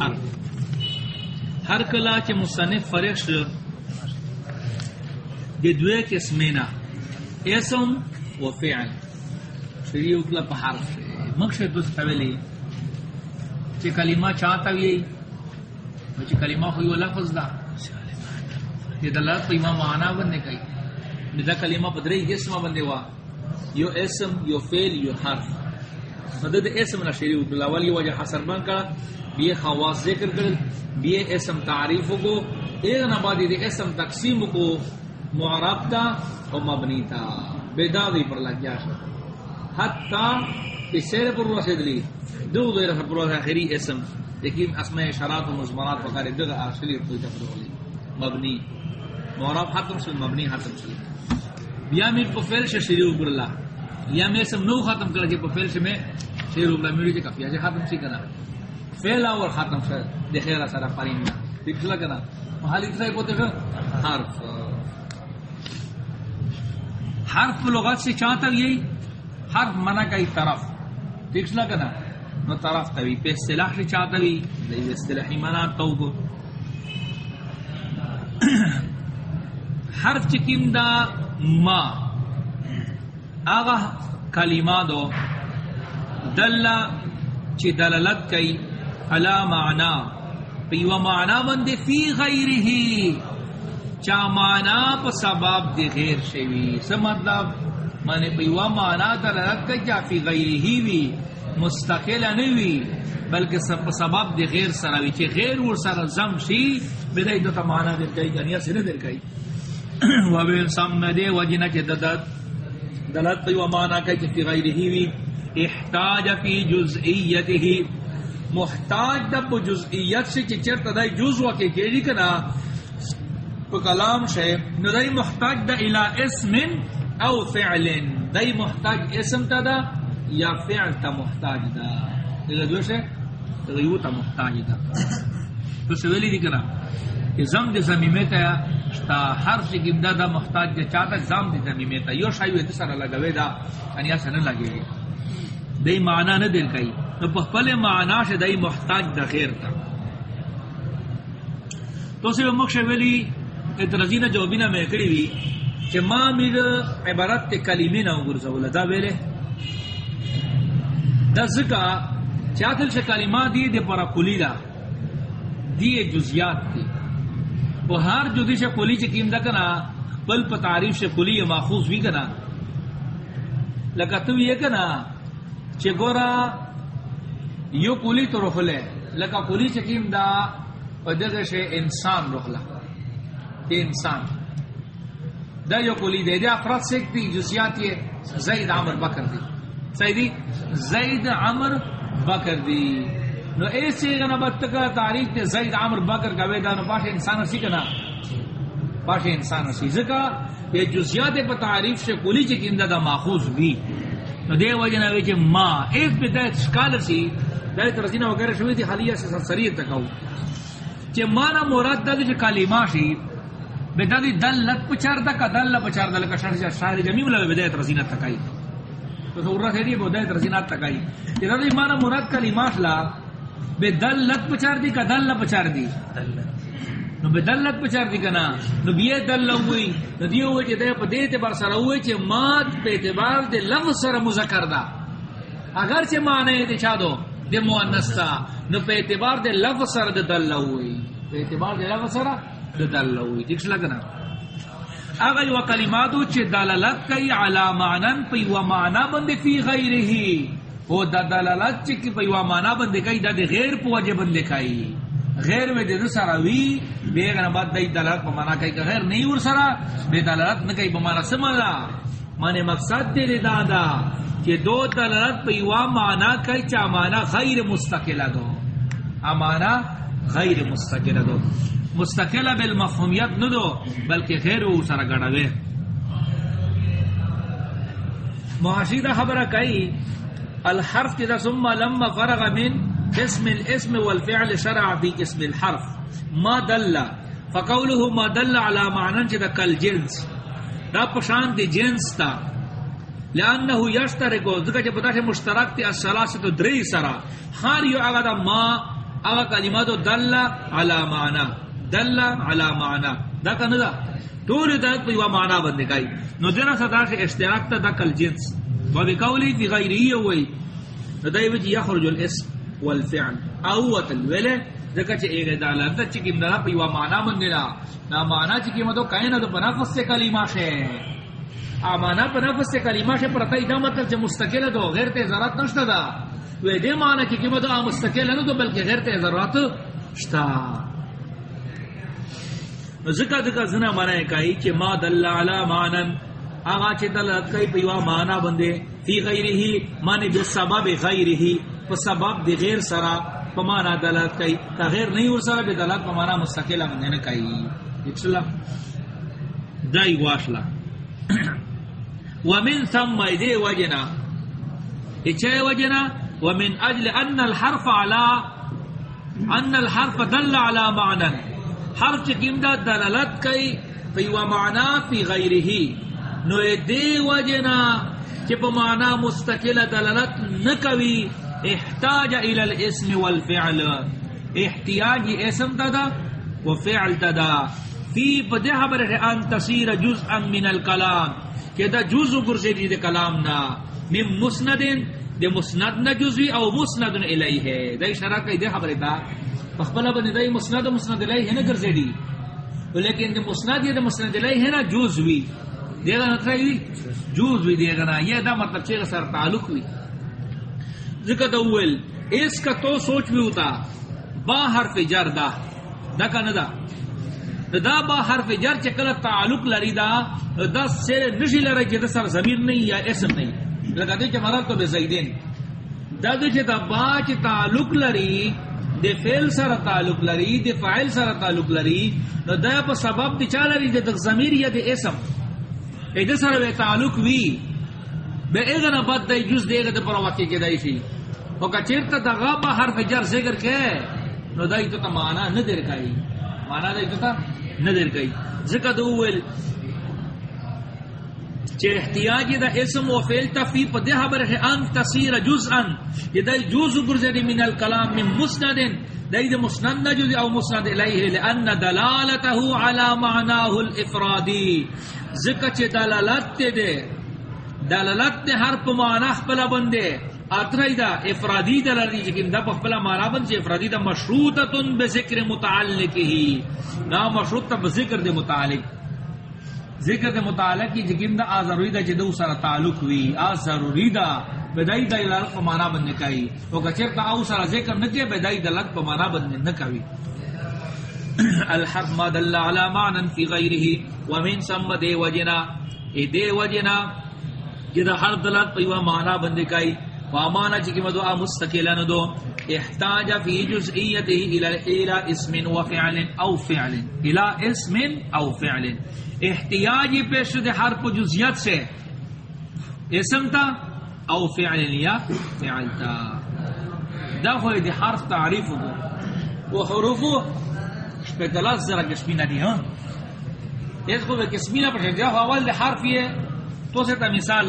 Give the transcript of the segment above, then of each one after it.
حرف ہر کلا چ مصنف فرش دی دوے قسمینا اسم و فعل. شریع اکلا پا حرف مقصد دوست طویلی چی کلمہ چاہتا وی چی کلمہ خوی و لفظ دا یہ دلالت پا امام معنا بندے کئی دا کلمہ بدری جسم بندے وا یو اسم، یو فعل، یو حرف. مدد اسم نہ شریع اکلا والی وجہ حسر بن کرا بھی خواص ذکر کر بھی اسم تعریف کو ایک نبادی دے اسم تقسیم کو معرب تا و مبنی تا بیدادی پر لگ جا شد حتی پسیر پر رسید لی دو دیر پر رسید آخری اسم۔ لیکن اسم اشارات و مزمرات وقار دو آخری پر تفر لی۔ مبنی۔ معرب ختم شد مبنی ختم شد بیا میر پا فیل شد شریع پر اللہ۔ یا میں اسم نو ختم کرا کہ پا فیل شد میں شریع پر اللہ۔ میری جی کفی آجے ختم سی کنا۔ فیل اور ختم شد. دخیرہ سارا پریننا دیکھ لگا نا محالی تسائی پوتے شد حرف. حرف لغت سے چاہتا یہی حرف منع کا ہی طرف. ٹھیک نہ کنا نو طرف تبھی پہ اصطلاح سے چاہتا بھی نہیں اصطلاحی منع تو کو حرف چکم دا؟ ما. آغا کلمہ دو. دلہ چی دلالت کئی. علا معنا پیو معنا بندے فی غیرہی چا مانا پا سباب دی غیر شوی. سا مطلب مانے پیوا مانا تا لرد کا چا فی غیری ہی وی، مستقل نوی بلکہ پا سباب دی غیر سراوی چی غیر ور سر زم شی، بدائی دو تا مانا در کئی جنیا سنے در کئی. و بیل سم دے وجنہ چی ددد. دلت پیوا مانا کئی چی فی غیری ہی وی. احتاج فی جزئیت ہی محتاج دب جزئیت سے چی چرت دائی جزو کے کیجی کنا کو کلام شے ندائی محتاج دا الى اسم او فعل، دائی محتاج اسم تا دا یا فعل تا محتاج دا. الى دو شے؟ غیو تا محتاج دا. تو سویلی دی کنا کہ زم دی زمیمے تا تا حرف چکم دا دا محتاج دا چاہتا زم دی زمیمے تا یو شایو ایتی سر لگوے دا انیا سر لگے گی دائی معنی ندر کئی تو پہپل معنی شے دائی محتاج دا غیر تا. تو سوی مکشے ویلی اترزینہ جوابینہ میں کڑی وی کہ ما میر عبارت تے کلمین او گرزولا دا ویلے. دا ذکا چاہتل سے کلمات دی دے پرا کلی دا. دی جزیات دی. وہ ہر جدی سے کلی چکیم دا کنا، بل پا تعریف سے کلی ماخوص بھی کنا. لگا تو یہ کنا چے گورا یو کلی تو رخلے لگا کلی چکیم دا، پا دغه سے انسان رخلا دے انسان۔ دا یو کلی دے دے افراد سکتی جزیات یہ زید عمر بکر دی۔ سیدی، زید عمر بکر دی۔ نو ایسے گنا بتکا تاریخ تے زید عمر بکر کا ویدہ نو پاش انسان اسی کنا۔ پاش انسان اسی۔ زکا یہ جزیات پا تعریف سے کلی چکیم دا دا ماخوذ بھی نو دے وجہ نوے چے ما ایک پہ دا شکال سی دا ترزینہ وغیرہ شوئی تھی حالیہ سے سرسریت تکاو چے مانا مراد دا دے کلمہ شی بدادی دل لت پچار دا کا دل پچار دل کا شہر شہر جمیع لو بدایت رزینت تکائی تو سورہ ہے دی بدایت رزینت تکائی یہ دی معنی مراد کلمات لا بدل لت پچار دی کا دل پچار دی. نو بدل لت پچار دی کنا نو بیے دل لوئی نو دیو وے دے پدے تے بار سره وے چ ماد پہ اعتبار دے لفظ سره مذکر دا اگر چ معنی تے چا دو دے مؤنث تا نو پہ اعتبار دے لفظ سره دل لوئی۔ پہ اعتبار دے لفظ سره دلوی دیکھ لگنا۔ اگر یو کلماتو چھ دلالت کئی علا معنن پی و معنی بندے فی غیرہی۔ او دا دلالت چھ کی پی و معنی بندے کئی، دا دے غیر پو وجہ بندے کئی۔ غیر میں دے دو سراوی بے اگر بعد دائی دلالت پا معنی کئی کہ غیر نہیں ور سرا، بے دلالت نکئی پا معنی سمالا معنی مقصد دے دے دادا کہ دو دلالت پی و معنی کئی چا معنی غیر مستقلہ دو۔ امانا غیر مستقلہ دو۔ مستقل بالمفهومیت نہ دو، بلکہ خیر او سر سره گڑاوے معاشیدہ خبر کئی، الحرف کی دا ثم لما فرغ من اسم الاسم والفعل شرع في اسم الحرف۔ ما دل فقوله ما دل على معنى جدا کل جنس۔ دا پشان دی جنس تا. لانه یشترک ذکر جب بتا مشترک تی الثلاثه دری سرا. ہر یو اگا دا ما اغا کلمات دل علی معنی. دل علی معنی. دا کنه دا ټول دا په یو معنا باندې کوي نو دنا صدا سے اشتراک ته د کل جنس. و بقولی فی غیره وی دای وی یخرج الاسم والفعل. او وتلول ذکر چې ایګه دا لفظ چې کیم، دا په یو معنا باندې دا نا معنا چې کیم دو کاینه د بنفس سے کلمه شه. ا معنا بنفس سے کلمه شه پر تای دا مطلب چې مستقله دو غیر ته ضرورت نشته دا وی دې معنا چې کیم دو مستقله نه دو بلکې غیر ته ضرورت شتا ذکر ذکر زنا مانا ہے کئی کہ ما دل علی مانن آغا چی دل کئی پیوا مانا بندے فی غیرہی مانے جو سبب غیرہی پا سبب دی غیر سرا پا مانا کئی تا غیر نہیں اور سرا بی دلت پا مانا مستقل بندے نے کئی۔ اچھلا دائی واشلا۔ ومن ثم دے وجنا۔ اچھے وجنا۔ ومن اجل ان الحرف علا۔ ان الحرف دل علی معنن ہر چکیم دا دلالت کئی، فی و معنا فی غیره نو دے وجنا، چی پا معنا مستقل دلالت نکوی احتاج الى الاسم والفعل. احتیاج اسم تدا و فعل تدا. فی پا دے حبر ان تصیر جزءا من الکلام. کہ دا جزء گرزی دی کلام نا. من مسندن دے مسند نا جزوی او مسندن الیہ. دا اشارہ کئی دے حبر دا. پخبلا بنی دای مسند مسند الیہ ہے نا دی. لیکن دی مسند یا دی مسند الیہ ہے نا جوز وی دیگا نا ترائی وی جوز وی نا. یہ دا مطلب چیگا سر تعلق وی. ذکر دوول اس کا تو سوچ بھی ہوتا، با حرف جر دا۔ دا کا ندا۔ دا با حرف جر چکل تعلق لری دا دا سیر نشی لرائی چی دا سر زمیر نہیں یا اسم نہیں۔ لگا دے چی مرد تو بے زیدین۔ دا دے چی دا با چی تعلق لری، دے فعل سره تعلق لري دے فاعل سره تعلق لري نو دا په سبب دي چا لري د ضمیر یا د اسم۔ اې د سره به تعلق وی۔ به اګه بد دی جز دیګه د پر واقع کې دی شي او که چیرته د غابه حرف جر ذکر کې نو دای ته معنا نه درکای معنا دای ته نه درکای ذکر دوول چه احتیاجی دا اسم و فعل تفی پا ده حبر ہے ان تصیر جزءا یہ دا جز گرزدی من الکلام من مسندن دا دا مسند جزی او مسند الیہ لأن دلالته على معناه الافرادی ذکر چه دلالت تے دے دلالت تے ہر پا معنی خپلا بندے. اترائی دا افرادی دلالی جکیم دا پا خپلا معنی بند چه افرادی دا مشروطتن بذکر متعلقی نا مشروط تا بذکر دے متعلق. ذکر دے متعلق کی جگیم دا آ ضروری دا جدو سارا تعلق وی. آ ضروری دا بدائی دا لگ پا مانا بندنے کئی. او کچر تا آو سارا ذکر نکے بدائی دا لگ پا مانا بندنے نکوی الحق ما دل علا معنا فی غیره ومن سم دے وجنا. اے دے وجنا جدا ہر دلت پا مانا بندنے کئی وامانا چکی مدو آ مستقلن دو۔ احتاج فی جزئیته الى اسم و فعل او فعل۔ الى اسم او فعل۔ احتیاجی پیش دے ہر حرف جزیت سے۔ اسم تا او فعل یا فعل تا۔ دا خوی دی حرف تعریف دو و حروفو پہ دلاز ذرا کسمینہ دی ہاں۔ اس کو کسمینہ پر جا اول دی حرف یہ۔ تو سے تا مثال،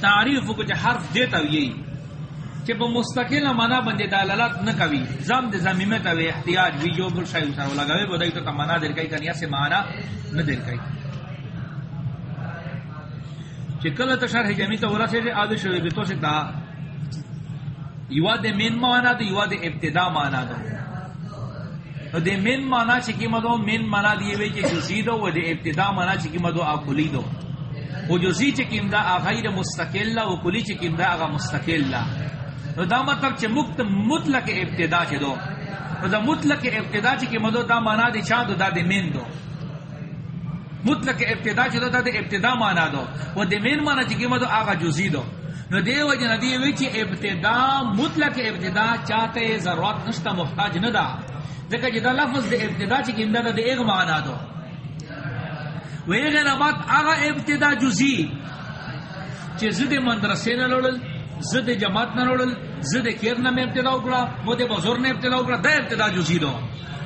تعریف کو جو حرف دیتا یہی کہ وہ مستقل مانا بندے دلالت نہ کوي زم دے زمینه ته احتیاج وی جو بل شای سره لگاوي بدای ته مانا در کای کنیا سے مانا نہ در کای چې کله ته شرح جمی ته ورسه دے اده شوی به تو سے دا یوا دے مین مانا دے یوا دے ابتدا مانا دو نو دے مین مانا چې کی مدو، مین مانا دی وی چې جزیدو و دے ابتدا مانا چې کی مدو اپ اقلی دو۔ وہ جو زی چکیم دا غیر مستقل و کلی چکیم دا اغا مستقل نو دا مطلب چھ مکت، مطلق ابتدا چھ دو۔ نو دا مطلق ابتدا چھ کی مدو دا مانا دی چاند دا دی من دو۔ مطلق ابتدا چھ دو، دا دی ابتدا مانا دو۔ و دی من مانا چھ کی مدو آغا جزی دو۔ نو دی وجہ ندی وی چھ ابتدا، مطلق ابتدا چاہتے ضرورت نشتا محتاج ندا دیکھا جدا لفظ دی ابتدا چھ کی مدو دی ایک مانا دو۔ ویغه نبات هغه ابتدا جزئی چې زده مدرسې نه لول زده جماعت نه لول زده کیر نه ابتدا وکړه مو دې بزرګ نه ابتدا وکړه دا ابتدا جزئی دو۔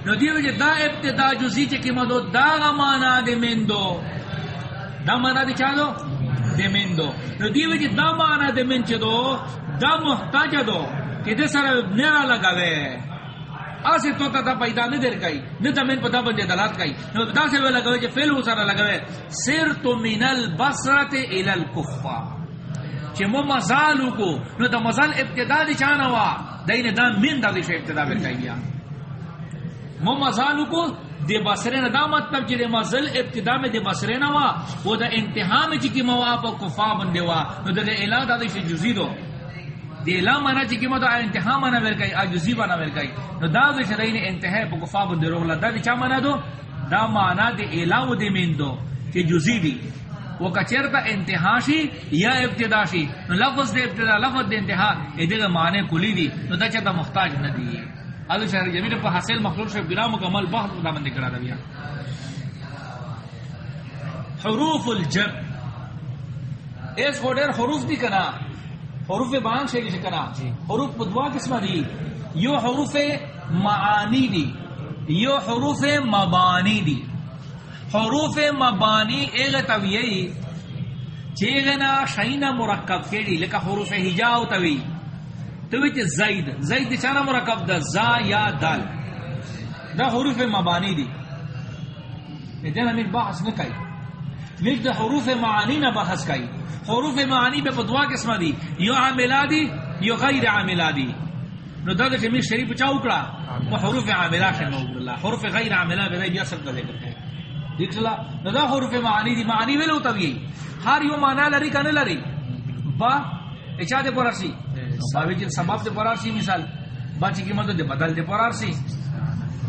نو دی وجه جی دا ابتدا جزئی چې کیما دو دا معنا دې مندو دا معنا دې چالو دې مندو نو دی وجه دا معنا دې من چې دو؟ دا محتاج دو کې دې سره نه لگاوي آسے تو تا پیدا نہیں دیر کئی نہ تا من پتا بندے دلات کئی نو دا سے وہ لگوے کہ فعل سارا لگوے، سر تو من البصرت الى الكفا کہ مو مزال کو، نو دا مزال ابتدا دی چانا وا دین دا من دا دی ابتدا ور کئی مو مزال کو دی بصرے نہ دا مطلب کہ مزل ابتدا میں دی بصرے نہ وا، وہ دا انتہا میں کی موا اپ کفا بندے وا، نو دا الہ دا دی جزئی دو۔ دی لا مانا چی کما دا انتہا مانا ورکای آجزی مانا ورکای نو دا دا شرعین انتہا پا کفا بندی روح اللہ، دا دی چا مانا دو؟ دا مانا دی اعلاو دی من دو، چی جزی دی۔ وہ کچر تا انتہا شی یا ابتدا شی؟ نو لفظ دی ابتدا، لفظ دی انتہا، ای دی معنی کلی دی، نو دا چا تا مختاج ندی ادو شہر جمیل پا حاصل مخلوق شو بلا مکمل بحث دا مندی کرا دا بیا۔ حروف الجر۔ اس کو دیر حروف دی کنا؟ حروف بیان شیلی شکنا حروف بدوا قسم دی۔ یو حروف معانی دی۔ یو حروف مبانی دی۔ حروف مبانی ایغ تویئی چیغنا شینا مرکب کیڑی لکا حروف حجاو توی توی چی زید۔ زید چانا مرکب دا زا یا دال۔ دا حروف مبانی دی۔ ایدن امیر بحث نکائی لیک دا حروف معانی نا بحث کائی حروف معانی بے پدوا قسم دی۔ یو عاملہ دی یو غیر عاملہ دی۔ نو دا دے میر شریف چا اکڑا وہ حروف عاملہ سے نو اللہ۔ حروف غیر عاملہ بے دے سب کا ذکر ہے دیکھ چلا نو دا حروف معانی دی معانی ویلو تب یہی ہر یو معنی لری کنے لری۔ با اچا دے پرارسی باوی جن سبب دے پرارسی مثال۔ با چی کی مدد دے بدل دے پرارسی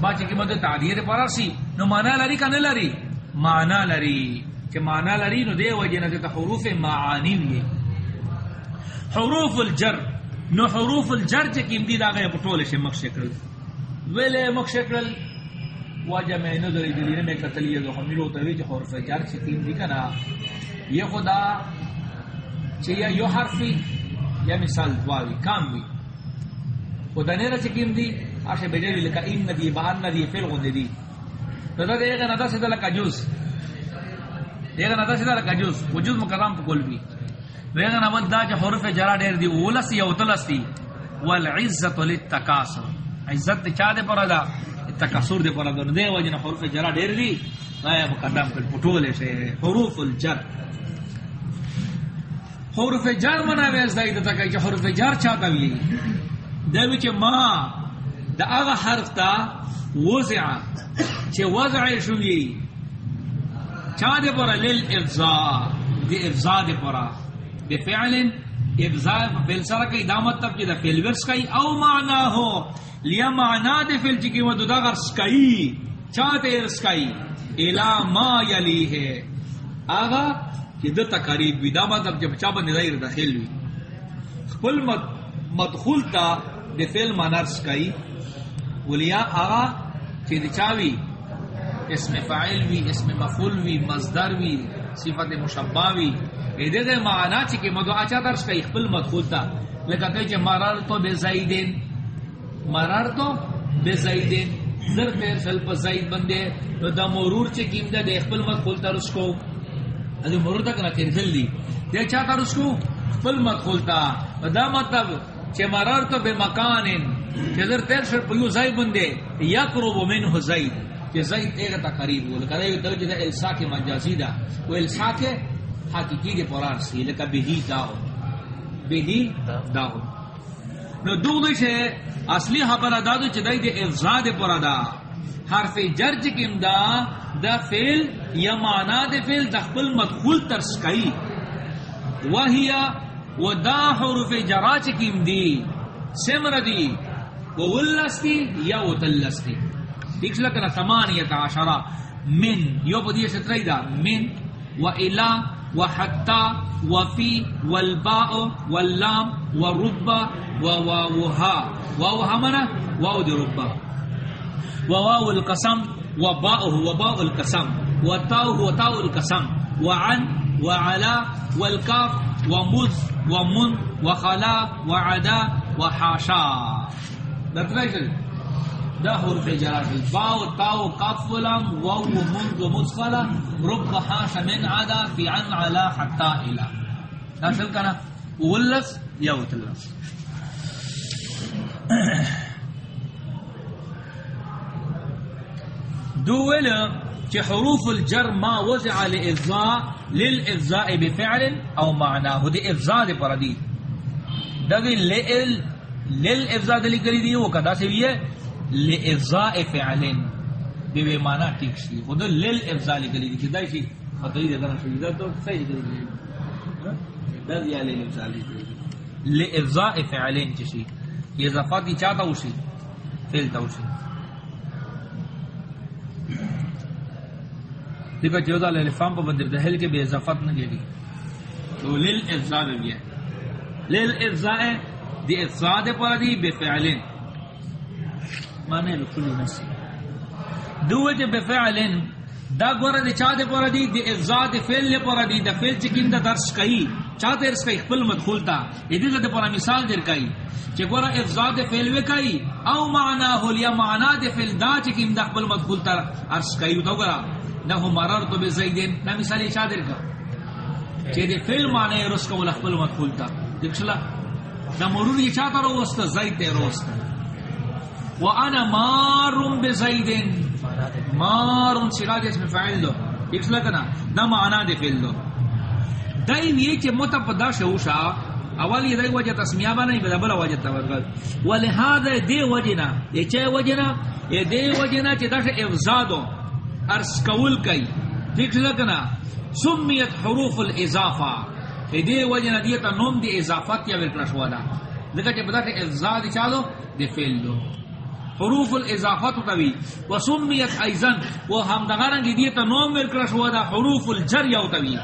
با چی کی مدد تعدیه دے پرارسی نو معنی لری کنے لری۔ معنی لری۔ کہ معنی لری نو دے وجہ نہ حروف معانی وی حروف الجر، نو حروف الجر چ کیم دی دا گئے پٹول سے مخ ویلے مخ شکل وجہ میں نظر دی نے میں قتلی جو ہمیرو تو وی حروف جر چ کیم دی کنا۔ یہ خدا چیا یو حرفی، یا مثال دواوی، کام وی۔ خدا نے چ کیم دی اش بجلی لک ان ندی بہان ندی فل غن دی۔ تو دا دے گا نہ سے لک جوز دیگا نتا سیدھا لکا جوز وجود مقرام پا کل بھی دیگا نمت دا چا حرف جرا دیر دی اولس یا اتلس دی والعزت للتکاسر عزت چا دے پرا دا تکاسر دے پرا دا دے وجن حرف جرا دیر دی غایا مقدم کل پٹولے سے حروف الجر. حروف جر منا ویز دائی دا تکای چا حروف جر چاہتا بھی دے وچ ما دا اغا حرف تا وزع چه وزع شوی. چا دے پورا لیل افزا؟ دی افزا دے پورا. بے فعل افزا فعل سارا کئی، دا مطلب کی دا فعل ورس کئی، او معنی ہو، لیا معنی دے فعل چکی مدو دا غرس کئی، چا تے ارس کئی؟ الى ما یلی ہے. آغا کہ دتا قریب بھی دا مطلب جب چا بندی دائر داخل بھی خپل مدخول تا دے فعل معنی ارس کئی. ولیا آغا کہ دی چاوی اسم فاعل وی اسم مفعول وی، مصدر وی، صفت مشبہ وی۔ ایدے دے معنی چی کہ مدو اچا درس کا اخبل مدخول تا۔ لکہ کہ چی مرار تو بے زائدین مرار تو بے زائدین زر پیر سل پا زائد بندے۔ دا مرور چی کیم دے دے اخبل مدخول تا رس کو۔ ادھے مرور تک نہ تیر دی۔ دے چا تا رس کو؟ اخبل مدخول تا۔ دا مطلب چی مرار تو بے مکانن چی زر تیر سل پا یو زائد بندے۔ یقرب منہ زائد کہ زید ایک تا قریب ہو، لکہ دے دو جدہ الساک مجازی دا۔ وہ الساک حقیقی دے پرار سی، لکہ بہی داو بہی داو نو دو دش ہے اصلی حبر دا دادو چدائی دے افزا دے پرا دا حرف جر چکم دا دا فیل یا مانا دے فیل دا خپل مدخول ترسکائی وہیا و دا حروف جرا چکم دی سمر دی، و ولستی یا و تلستی۔ دیکھ لکنا ثمانیت عشرہ من یو پا دیئے سترائی دا من و الہ و حتی و فی و الباء و ربا و واوها واوها منا واو دی ربا و واو القسم و باؤه و باء القسم و تاؤه و تاؤ القسم و عن و علا و الكاف و مذ و من و خلا و عدا و حاشا درترائی شد دا حرف باو تاو کاف ولام واو منذ مدخلا رب حاش من عدا في عن علا حتى الى دا شل کنا ولس یا وتلس دول چه حروف الجر ما وزع لإفضاء للإفضاء بفعل او معناه دي إفضاء دي پر دي دغی لئل للإفضاء دلی کری دی وہ کدا سے بھی ہے؟ لإفضاء فعل. بے بے معنی ٹھیک سی. خود للإفضاء لکلی دی کدا شی خطوی دے دنا شوی دا تو صحیح کری دی دا دیا للإفضاء لکلی دی لإفضاء فعل چشی یہ اضافاتی چاہتا اسی. فعل اسی. دیکھا چودا لے لفام پا بندر دہل کے بے اضافت نہ گیری تو لیل افزا بے بیا لیل افزا ہے دی افزا دے پارا دی، بے فعلین. مانے لکلی نسی دو وجہ بے دا گورا دی چاہ دے پارا دی دی افزا دے فعل لے پارا دی دا فعل چکیم دا درس کئی چاہ تے رس کئی؟ خپل مدخول تا یہ دیکھا دے پارا مثال در کئی. چہ گورا افزا دے فعل وے کئی، او معنا ہو لیا معنا دے فعل دا چکیم دا خپل مدخول تا عرص کئی. تو گورا نہ مررت بزیدن. نہ مثال شادر کا کہ دے فعل معنی رس کو لخبل مدخول تا دکھلا نہ مرور یہ چاہتا رو وسط زید دے روست وانا مار بزیدن مار سراج اسم فاعل دو. دکھلا کنا. نہ معنی دے فعل دو. دای وی چې متپدا شوشا اول یہ دای وجہ تسمیہ بنا نہیں بلا وجہ توغل ولہذا دی وجنا. یہ چے وجنا؟ یہ دی وجنا چې دا افزادو ارس کول کئی. ٹھیک لگنا سمیت حروف الاضافہ. دے وجہ دیتا نوم دی اضافت یا ورکلش وادا لکہ چھ بدا کہ افزا دی چالو دی فیل دو. حروف الاضافت تبی و سمیت ایزن و ہم دغارنگی دیتا نوم ورکلش وادا حروف الجر یو تبی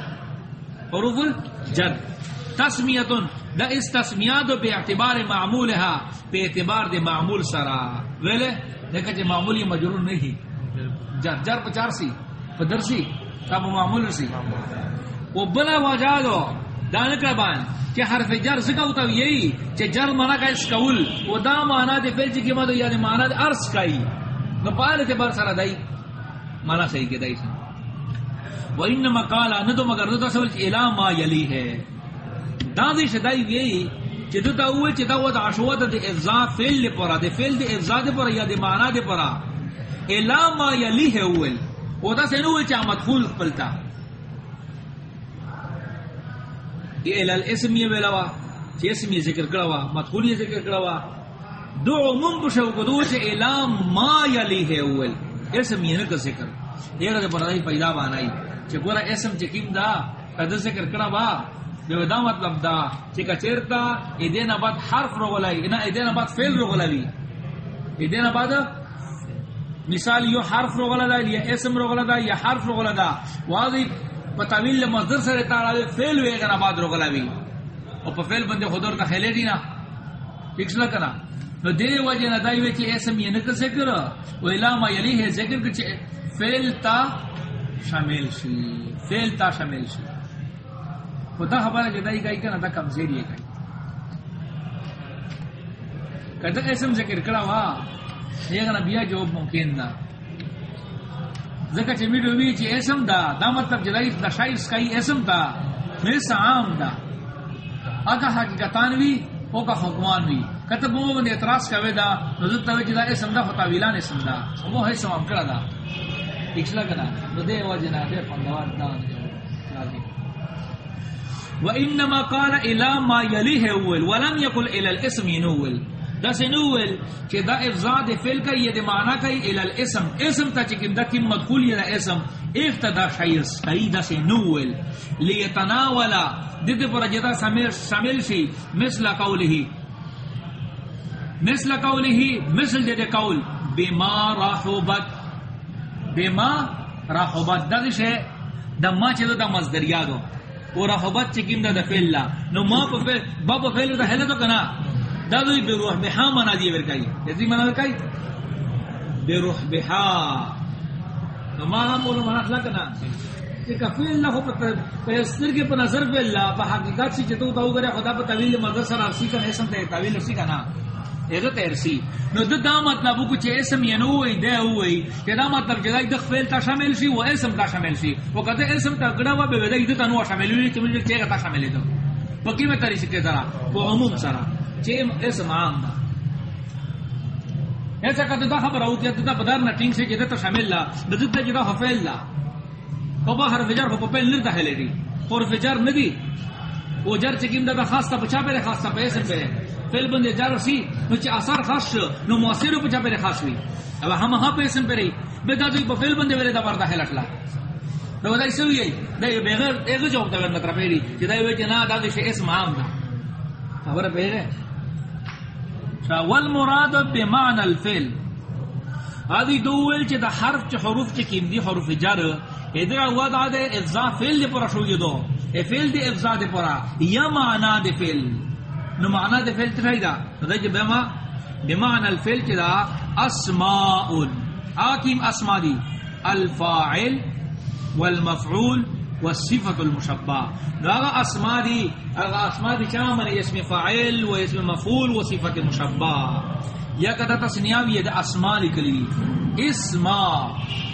حروف الجر. تسمیتن دا اس تسمیاتو پہ اعتبار معمولها پہ اعتبار دے معمول سرا ویلے دیکھا چھ معمولی مجرور نہیں جر جر پچار سی پدر سی تب معمول سی وہ بلا وجہ دو دان بان کہ حرف جر زکا ہوتا یہی کہ جر مانا کا اس قول وہ دا مانا دے فعل کی مدد یعنی مانا دے عرض کائی نو پال تے بر سارا دائی مانا صحیح کے دائی سن و انما قال ان تو مگر تو سوال الا ما یلی ہے. دا دی شدائی یہی کہ تو تا ہوئے کہ دا وہ عشوات دے افزا فعل لے پورا دے فعل دے افزا دے پورا یا دے مانا دے پورا. الا ما یلی ہے اول. او دا سے نو چا مدخول پلتا یہ ال الاسم یہ ویلاوا چ اسم یہ ذکر کڑوا مدخول یہ ذکر کڑوا دو عموم بشو کو دو چ ما یلی ہے اول۔ اسم یہ نہ ذکر۔ یہ رہے پر پیدا بنائی چ گورا اسم چ کیم دا، قد ذکر کڑا با بے دا مطلب دا چ کچرتا ایدینا بعد حرف رو غلائی نہ ایدینا بعد فعل رو غلاوی۔ ایدینا بعد مثال یو حرف رو غلا یا اسم رو غلا یا حرف رو غلا واضح پتاویل مصدر سے تعالی فعل وے اگر بعد رو غلا او په فعل بندے خودور کا خیلے دی نا۔ فکس نہ کرا نو دے وجہ نہ دای وی کہ اسم یہ نہ کر ذکر او الا ما یلی ہے ذکر کہ فعل تا شامل شی۔ فعل تا شامل شی۔ خدا خبر جدائی گئی کہ نہ دا کمزوری ہے کدا اسم ذکر کرا وا یہ نبیا جو ممکن دا زکہ چمی دوی چی اسم دا دا مطلب جدائی دا شاید سکائی اسم دا میرس عام دا۔ اگا حقیقتان وی او کا حکمان وی۔ کتب بمو بند اعتراض کوئے دا نزد تاوی جدا اسم دا فتاویلان اسم دا۔ سمو ہے سمام کرا دا۔ اکسلا کنا، نو دے واجنا دے پندوار دا۔ وَإِنَّمَا قَالَ إِلَى مَا يَلِهِ أُوَّلْ وَلَمْ يَقُلْ إِلَى الْإِسْمِ نُوَّلْ۔ دا سنوول کہ دا افزاد فعل کا یہ دے معنی کا الى الاسم. اسم تا چکم دا کم مدخول یہ دا اسم. افتدا شیرس کئی دا سنوول لیتناولا دد پر جدا شامل شی. مثل قوله. مثل قوله، مثل جد قول. بما رحبت. بما رحبت. دا شے، دا ما چلو دا مصدریا دو اور رحبت چکم دا دا فعل لا. نو ما پا فعل با پا فعل دا حلتو کنا؟ دادوی بے روح بہا منا دیئے ورکائی. جیسی منا ورکائی؟ بے روح بہا تو مولو منا اخلا کنا. کہ کفی اللہ خو پیستر کے پا نظر پہ اللہ، پا حقیقت سی چتو تاو کرے خدا پا طویل مدر سر عرصی کا حسن تے طویل عرصی کا نا ایزو تیرسی. نو دو دا مطلب کو چے اسم ینو ہوئی، دے ہوئی. کہ دا مطلب جدا ایدخ فیل تا شامل شی و اسم تا شامل شی و کہتے اسم تا گڑا و بے ودا ایدو تا نو شامل ہوئی، چمجھے چے تا شامل ہے دو پکی میں تری سکے ذرا، وہ عموم سرا. چیم اسم عام دا۔ ایسا کہتے دا خبر او کہ دا بدر نہ ٹنگ سے جدہ شامل لا ددت جدہ حفیل لا۔ بابا ہر فجر کو پپل نہ دہلے دی۔ اور فجر ندی او جر چکیم دا دا خاص تا بچا پہ خاص تا پیسے پہ۔ فیل بندے جر سی نو چ اثر خاص شو، نو مؤثر بچا پہ خاص ہوئی۔ اب ہم ہاں پیسے پہ رہی۔ بے دا دی فیل بندے ویلے دا پردا ہے لٹلا۔ نو دا سوئی ہے۔ دا بغیر ایک جواب دا مطلب ہے کہ دا وی جنا دا شی اسم عام دا۔ خبر پہ ہے والمراد بمعنى الفعل. هذه دول چې د حرف چې حروف چې کیم دي حروف جر. ادرا وضع د افزا فعل دی پر شو یدو ا فعل دی افزا دی پر یا معنا دی فعل. نو معنا دی فعل څه دا؟ دا چې بما بمعنى الفعل چې دا اسماء. حاکم اسماء دی الفاعل والمفعول والصفه المشبہ دا اسماء دی اغا اسماء دی چا من اسم فاعل و اسم مفعول و صفت مشبہ یا کدا تسنیاوی دا اسماء لکلی اسما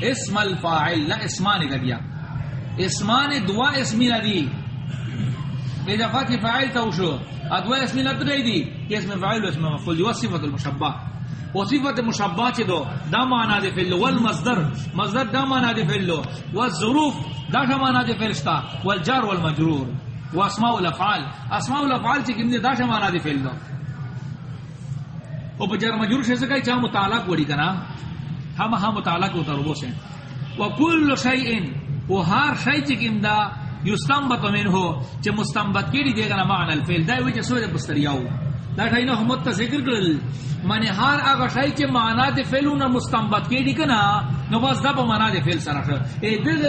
اسم الفاعل، لا اسماء نگدیا اسماء نے دعا اسمی لدی اضافہ کی فاعل توشو ادوا اسمی لدی دی کہ اسم فاعل و اسم مفعول و صفت المشبہ وصفت مشبہ چ دو، دا معنی دے فعل والمصدر، مصدر دا معنی دے فعل والظروف دا معنی دے فعل استا والجار والمجرور. واسماء الافعال. اسماء الافعال چ کیندے دا معنی دے فعل او بجار مجرور سے کئی چا متعلق وڑی کنا ہم ہم متعلق ہوتا اتربو سے وکل شیء و ہر شیء چ کیندا یستنبط منه چ مستنبط کیڑی دے گنا معنی الفعل. دا وجہ سوے بستریاو دا ٹھائنا ہم مت ذکر کرل معنی ہر اگا شای چ معنی دے فعلون مستنبط کیڑی کنا نو بس دا معنی دے فعل سره اے دل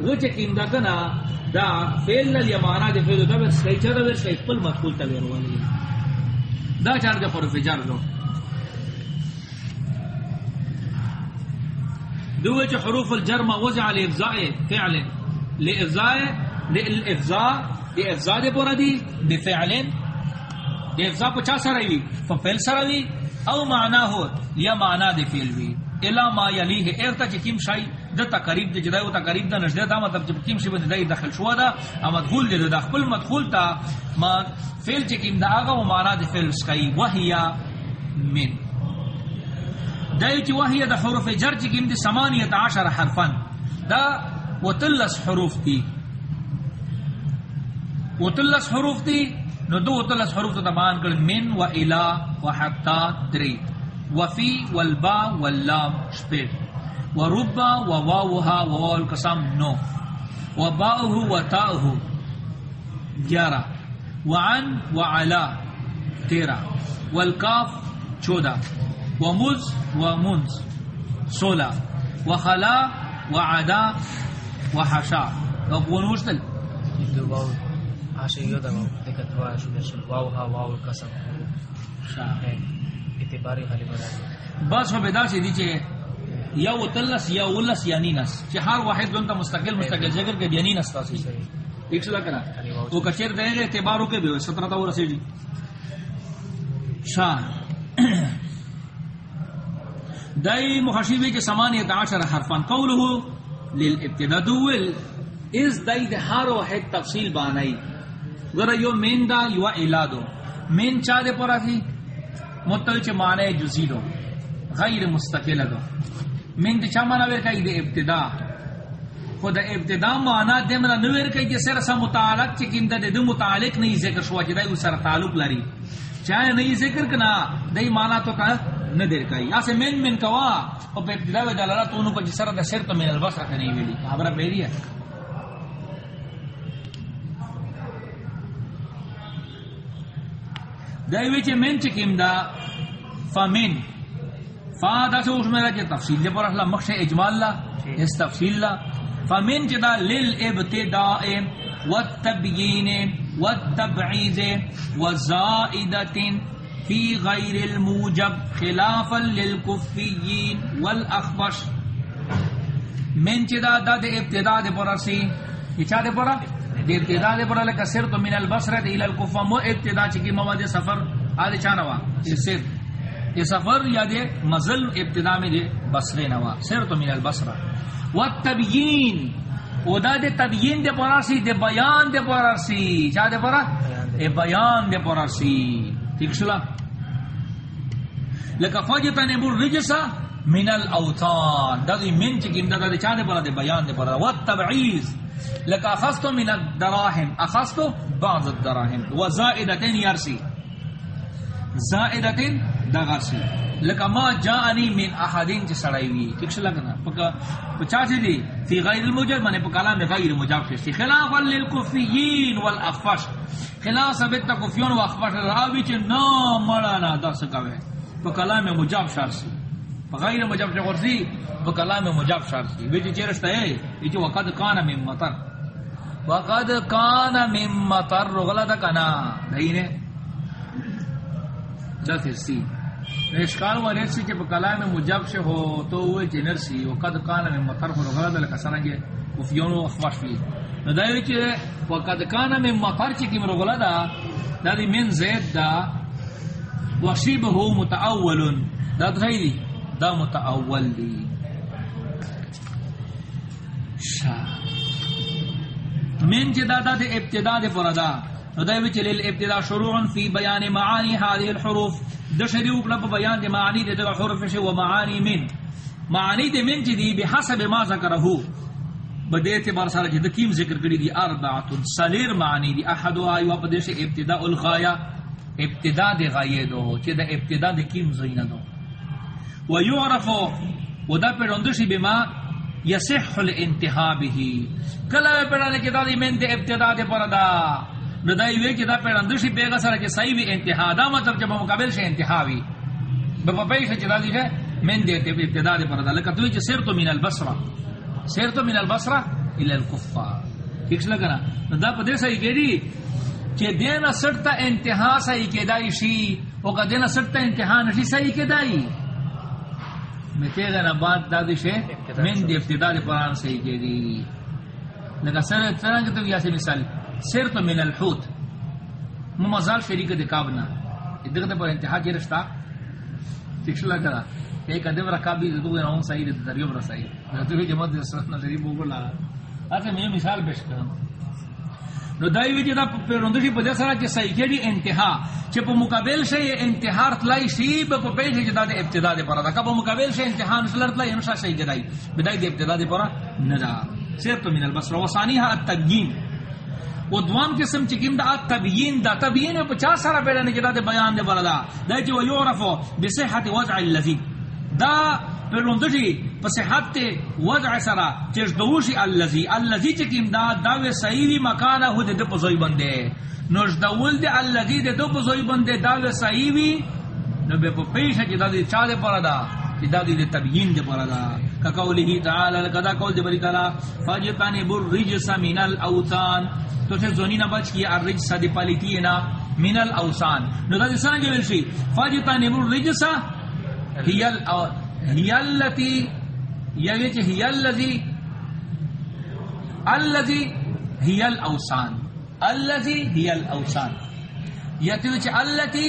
ول وچ کیندا کنا، دا فعل نل یا معنی دے فعل دا بس کئی چا دا بس خپل مفعول تا ویرو والی. دا چار دے حروف جر دو. دو وچ حروف الجر ما وضع لافزاء فعل. لافزاء لافزاء لافزاء دے پورا دی بفعل دے افزا پچا سروی ففعل سروی او معنا ہو، یا معنا دے فعل وی. الا ما یلی ہے ایرتا چ کیم شای دتا قریب دے جدا ہوتا قریب دا نشدہ دا مطلب چ کیم شی بده داخل شو دا اما مدخول دے دا خپل مدخول تا ما فعل چ کیم دا اگا و معنا دے فعل سکای وہیا من. دای چ وہیا دا حروف جر چ کیم دے 18 حرفن دا وتلس حروف دی وتلس حروف دی نو دو تلس حروف تا بیان کر من و الى و حتا دری و فی والبا واللام شپیٹ و ربا و واوها و واو القسم نو و باؤه و تاؤه گیارہ. و عن و علا تیرہ. والکاف چودہ. و مز و منز سولہ و خلا و عدا و حشا و بونوش تل دا دکت دوا شو دشل واو القسم. اعتباری خالی بڑا بس ہو بیدا سے دیچے یا وہ تلس یا ولس یا نینس۔ چہ ہر واحد دون تا مستقل مستقل جگر کے یا نینس تا سی ایک سلا کرا۔ وہ کچیر دے گے اعتبارو کے بھی سترہ تا وہ رسی جی۔ شاہ دائی مخشیبی کے سمانیت عشر حرفان۔ قولہو للابتداء دول۔ اس دائی دے ہر واحد تفصیل بانائی۔ ذرا یو مین دا یو الادو مین چا دے پورا تھی؟ متوی معنی جزئی غیر مستقل دو مین دے چا معنی ور کئی دے ابتدا۔ خود ابتدا معنی دے منا نویر کئی دے سر سا متعلق چ کیند دے متعلق نہیں ذکر شو چ جی دے سر تعلق لری چاہے نہیں ذکر کنا، دے معنی تو کا نہ دیر کئی اسے مین مین کوا او پہ ابتدا و دلالا تو نو کو جی سر دے سر تو من البصر کنی ویلی خبر میری ہے۔ دایوی چه من چکیم دا، فمن۔ فا دا سے اس میں رہا تفصیل پر اخلا مخش اجمال لا اس تفصیل لا۔ فمن چه دا للابتداء والتبیین والتبعیز وزائدت فی غیر الموجب خلافا للکفیین والاخبش من چه دا دے ابتداء دے پر اسی یہ چاہ دے پر دے ابتدا دے پر لکا سر تو من البصرہ دے الى الکفہ مو ابتدا چکی مواد سفر۔ آدھے چانوا یہ سر یہ سفر یا دے مزل ابتدا میں دے بصرے نوا سر تو من البصرہ۔ والتبیین، او دا دے تبیین دے پر سی، دے بیان دے پر سی۔ چاہ دے پر اے بیان دے پر سی۔ ٹھیک شلا؟ لکا فجتنبو الرجس من الاوتان دا دی من چکیم، دا دی چاہ دے پرا دے بیان دے پرا والتبعیز لکا اخستو من الدراہم اخستو بعض الدراہم۔ وزائدتین یرسی زائدتین دا غرسی لکا ما جاءنی من احدین چی سڑائیوی تکش لگنا پکا پچا چی دی؟ فی غیر المجد منی پا کلام غیر مجاب ششتی خلافا للکفیین والاخفش خلاف ثبت تا کفیون و راوی چی نا مرانا دا سکاوے پا کلام مجاب شارسی پا غیر مجاب شارسی پا کلام مجاب شارسی ویچی چیرشتا ہے ویچی وقد کانا من مطر. وقد کانا من مطر غلط کنا دہینے جاتے سی اشکال والے سے کہ کلام مجاب سے ہو تو وہ جنر سی وقد کان من مطر ہو غلط لك سرنگے وفیون اخفاش فی ندای کہ وقد کان من مطر کی مر غلط دا دا دی من زید دا وشیبه متاول دا غیری دا متاول دی۔ شا۔ من جدا دا دا دی ابتدا دے فردا ندای وچ لیل ابتدا شروع فی بیان معانی هذه الحروف د شریو کلب بیان د معانی د حروف ش و معانی من. معانی د من جدی بحسب ما ذکره بدے اعتبار سارا جد کیم ذکر کری دی اربعۃ سلیر معانی دی احد و ایو بدے ش ابتداء الغایہ. ابتداء د غایہ دو چ د ابتداء د کیم زین دو. و یعرف و دا پیروندشی بما یصح الانتهاء به کلا پیرا نے کہ دا من د ابتداء د پردا ندائی وے کہ دا پیرندشی پیغا سر کہ صحیح بھی انتہا. دا مطلب جب مقابل سے انتہا بھی بپا پیش چلا دی ہے، من دیتے ابتدا دے پردا. لکہ توی چھ سیر تو من البصرہ. سیر تو من البصرہ الى الکفار. ٹھیک لگا نا؟ دا پا دے صحیح کہ کہ دینا سرتا انتہا صحیح کہ دائی شی، او کا دینا سرتا انتہا نشی صحیح کہ دائی. میں تیغا نا بات دا دی شے، من دی ابتدا دے پران صحیح کہ دی. لکہ سر ترنگ تو یاسے مثال. سرت من الحوت. ممازال شریک دکابنا ادھر دے پر انتہا کی رشتہ تکشلا کرا ایک ادھر رکابی تو گنا ہوں صحیح دے دریوم رسائی تو ہی جماعت سنت نظری بوگو لا اتے میں مثال پیش کرم نو دای وی جدا پیروندشی په دسرا چې صحیح کېږي انتها. چې په مقابل شي انتها تلای شي په پیل شي جدا د ابتدا د پره دا په مقابل شي انتها نسلر تلای نشه یعنی صحیح جدای بدای د ابتدا د پره نه دا سرت من البصره. وصانیها التقییم و دوام قسم چکم دا تبیین دا. تبیین و پچاس سارا پیدا نجدا دے بیان دے بردا دا. چی و یعرفو بصحت وضع اللذی دا پیلوندشی پسحت تے وضع سارا چیش دوشی اللذی. اللذی چکم دا دا وی صحیوی مکانا ہو دے دے پزوی بندے. نوش دول دے اللذی دے دو پزوی بندے. دا وی صحیوی نو بے پا پیشا چی دا دے چا دے پردا چی دے تبیین دے پردا کا قولی تعالی لکدا قول دے بری تعالی فاجتانی بر رجس من الاوتان تو سے زونی نہ بچ کیا، الرجس دی پالیتی نا، من الاوسان نو دا سان جو شی فاجتانی بر رجس هي ال هي التي یوی چ هي الذي الذي هي الاوسان الذي هي الاوسان یتو چ التي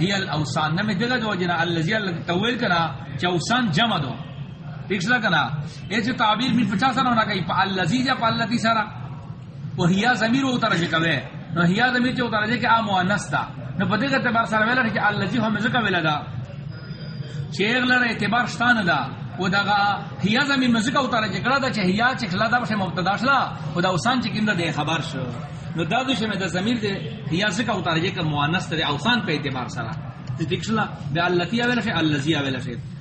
هي الاوسان نہ میں دگا جو جنا الذي الذي طویل کرا چوسان جمع دو۔ ٹھیک پکسلا کنا؟ اے ایسے تعبیر من پچاس سارا ہونا کئی، پا اللذیز یا پا اللتی سارا۔ وہ ہیا زمیر ہوتا رجے کوئے۔ نو ہیا زمیر چے ہوتا رجے کہ آ مؤنس تا نو پدے کا اعتبار سارا ویلا کہ اللذی ہم مزکا ویلا دا۔ چیغ لر اعتبار شتان دا۔ و دا ہیا زمیر مزکا ہوتا رجے کرا دا، چے ہیا چے کھلا دا بشے مبتدا شلا۔ و دا اوسان چے کم دا دے خبر شو۔ نو دا دوشے میں دا زمیر دے ہیا زکا ہوتا رجے کہ مؤنس تا دے اوسان پہ اعتبار سارا۔ جی تکشلا دے اللتی آویلا شے، اللذی آویلا شے۔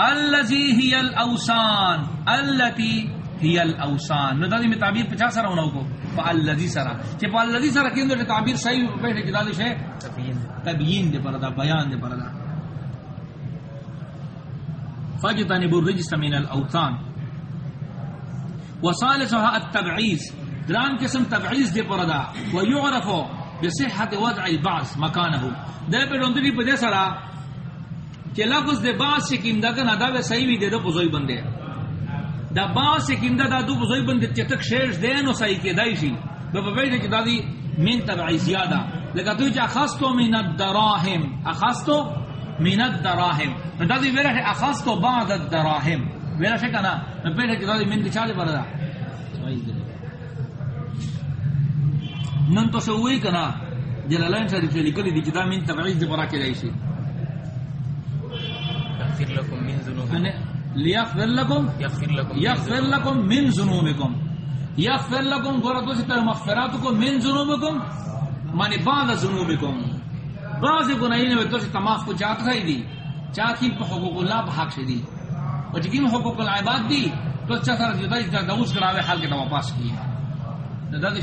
الذي هي الاوسان التي هي الاوسان نو دادی میں تعبیر 50 سرا ہونا کو فالذي سرا. کہ فالذي سرا کہ اندر تعبیر صحیح پہ ہے جدا ہے تبیین. دے پردا بیان دے پردا. فجتنب الرجس من الاوثان وصالحها التبعيز دران قسم تبعیز دے پردا. ويعرف بصحه وضع البعض مكانه دے پہ روندری پہ دے سرا. کہ لفظ دے باس سے کیم دا کنا دا وے صحیح وی دے دو بزوئی بندے۔ دا باس سے کیم دا دا دو بزوئی بندے چتک شیش دے، نو صحیح کے دائی شی دو پہ کہ دا دی من تبعی زیادہ۔ لگا تو چا اخستو من الدراہم۔ اخستو من الدراہم۔ دا دی ویرہ اخستو بعد الدراہم۔ ویرہ شکا نا پہلے کہ دا دی من دی چا دے بردا من تو سوئی کنا؟ جلالین شریف سے لکلی دی جدا من تبعی دی برا کے دائی شی لیغفر لکم یغفر لکم یغفر لکم من ذنوبکم. یغفر لکم مغفرات کو من ذنوبکم معنی بعد ذنوبکم. بعض نے تو سے تماف کو چاہت ہے دی چاہتی پہ حقوق اللہ سے دی. اور جکیم حقوق العباد دی تو اچھا سر جدا دوس کراوے حال کے واپس کی